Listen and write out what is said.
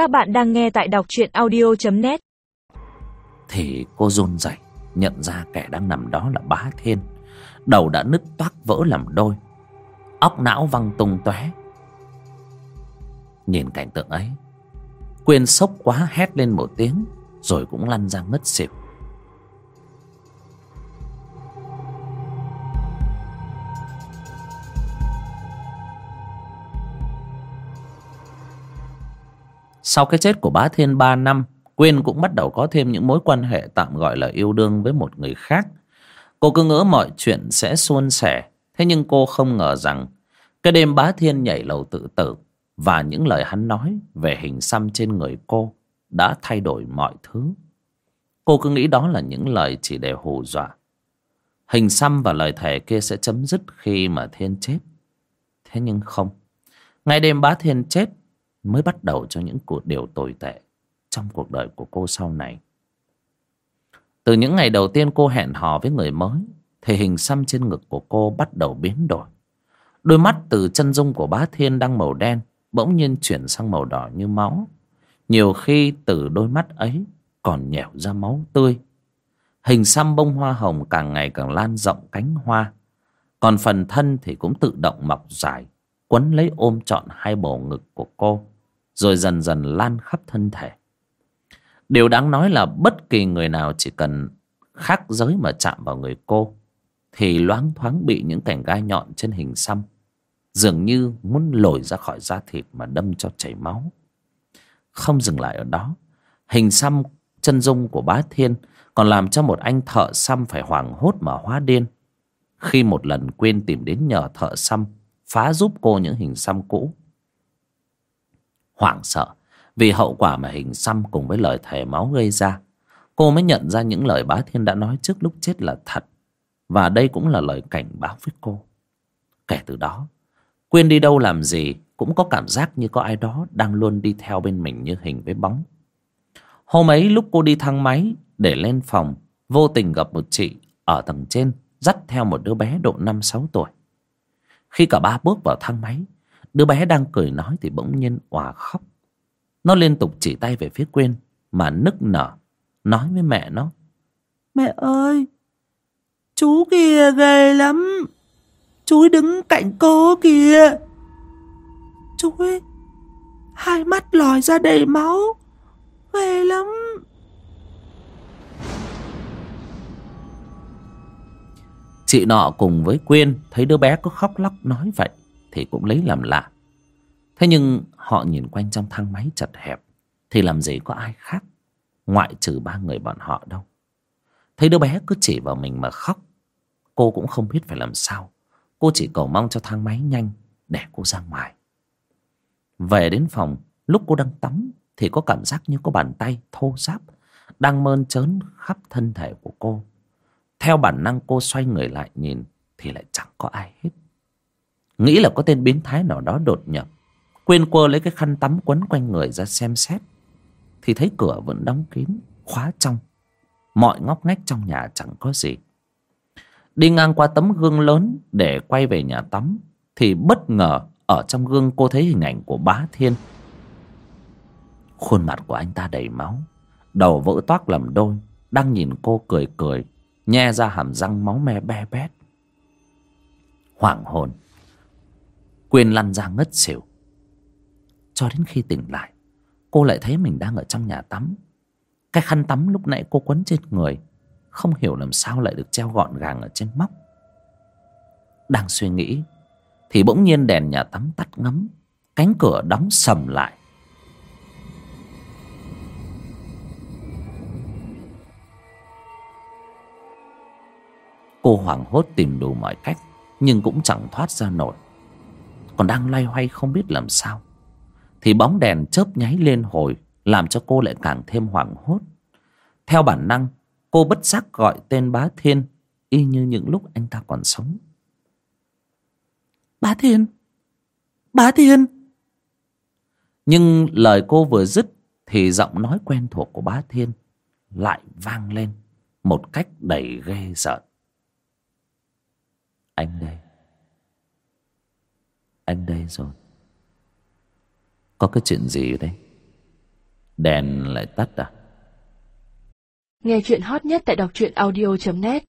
Các bạn đang nghe tại đọc truyện audio.net Thì cô run rẩy, Nhận ra kẻ đang nằm đó là bá thiên. Đầu đã nứt toác vỡ làm đôi. Óc não văng tung tóe. Nhìn cảnh tượng ấy, Quyên sốc quá hét lên một tiếng, Rồi cũng lăn ra ngất xỉu. Sau cái chết của bá thiên ba năm, Quyên cũng bắt đầu có thêm những mối quan hệ tạm gọi là yêu đương với một người khác. Cô cứ ngỡ mọi chuyện sẽ suôn sẻ, Thế nhưng cô không ngờ rằng Cái đêm bá thiên nhảy lầu tự tử Và những lời hắn nói về hình xăm trên người cô Đã thay đổi mọi thứ. Cô cứ nghĩ đó là những lời chỉ để hù dọa. Hình xăm và lời thề kia sẽ chấm dứt khi mà thiên chết. Thế nhưng không. Ngay đêm bá thiên chết mới bắt đầu cho những cuộc điều tồi tệ trong cuộc đời của cô sau này. Từ những ngày đầu tiên cô hẹn hò với người mới, thì hình xăm trên ngực của cô bắt đầu biến đổi. Đôi mắt từ chân dung của bá thiên đang màu đen, bỗng nhiên chuyển sang màu đỏ như máu. Nhiều khi từ đôi mắt ấy còn nhẻo ra máu tươi. Hình xăm bông hoa hồng càng ngày càng lan rộng cánh hoa. Còn phần thân thì cũng tự động mọc dài, quấn lấy ôm trọn hai bầu ngực của cô, rồi dần dần lan khắp thân thể. Điều đáng nói là bất kỳ người nào chỉ cần khác giới mà chạm vào người cô, thì loáng thoáng bị những cảnh gai nhọn trên hình xăm dường như muốn lồi ra khỏi da thịt mà đâm cho chảy máu. Không dừng lại ở đó, hình xăm chân dung của bá thiên còn làm cho một anh thợ xăm phải hoảng hốt mà hóa điên khi một lần quên tìm đến nhờ thợ xăm phá giúp cô những hình xăm cũ. Hoảng sợ vì hậu quả mà hình xăm cùng với lời thề máu gây ra, cô mới nhận ra những lời bá thiên đã nói trước lúc chết là thật. Và đây cũng là lời cảnh báo với cô. Kể từ đó, quyên đi đâu làm gì cũng có cảm giác như có ai đó đang luôn đi theo bên mình như hình với bóng. Hôm ấy lúc cô đi thang máy để lên phòng, vô tình gặp một chị ở tầng trên dắt theo một đứa bé độ năm sáu tuổi khi cả ba bước vào thang máy Đứa bé đang cười nói thì bỗng nhiên òa khóc. Nó liên tục chỉ tay về phía Quyên mà nức nở. Nói với mẹ nó. Mẹ ơi, chú kia ghê lắm. Chú ấy đứng cạnh cô kìa. Chú ấy, hai mắt lòi ra đầy máu. Ghê lắm. Chị nọ cùng với Quyên thấy đứa bé có khóc lóc nói vậy thì cũng lấy làm lạ. Thế nhưng họ nhìn quanh trong thang máy chật hẹp, thì làm gì có ai khác, ngoại trừ ba người bọn họ đâu. Thấy đứa bé cứ chỉ vào mình mà khóc, cô cũng không biết phải làm sao. Cô chỉ cầu mong cho thang máy nhanh để cô ra ngoài. Về đến phòng, lúc cô đang tắm thì có cảm giác như có bàn tay thô ráp đang mơn trớn khắp thân thể của cô theo bản năng cô xoay người lại nhìn thì lại chẳng có ai hết. Nghĩ là có tên biến thái nào đó đột nhập. Quên quơ lấy cái khăn tắm quấn quanh người ra xem xét. Thì thấy cửa vẫn đóng kín, Khóa trong. Mọi ngóc ngách trong nhà chẳng có gì. Đi ngang qua tấm gương lớn Để quay về nhà tắm, Thì bất ngờ Ở trong gương cô thấy hình ảnh của bá thiên. Khuôn mặt của anh ta đầy máu, Đầu vỡ toác làm đôi, Đang nhìn cô cười cười. Nhe ra hàm răng máu me be bét. Hoảng hồn. Quyên lăn ra ngất xỉu. Cho đến khi tỉnh lại, Cô lại thấy mình đang ở trong nhà tắm. Cái khăn tắm lúc nãy cô quấn trên người, Không hiểu làm sao lại được treo gọn gàng ở trên móc. Đang suy nghĩ, Thì bỗng nhiên đèn nhà tắm tắt ngấm, Cánh cửa đóng sầm lại. Cô hoảng hốt tìm đủ mọi cách Nhưng cũng chẳng thoát ra nổi. Còn đang loay hoay không biết làm sao thì bóng đèn chớp nháy lên hồi làm cho cô lại càng thêm hoảng hốt. Theo bản năng cô bất giác gọi tên bá thiên y như những lúc anh ta còn sống. Bá thiên! Bá thiên! Nhưng lời cô vừa dứt thì giọng nói quen thuộc của bá thiên lại vang lên một cách đầy ghê rợn anh đây. Anh đây rồi. Có cái chuyện gì đấy Đèn lại tắt à? Nghe chuyện hot nhất tại đọc truyện audio.net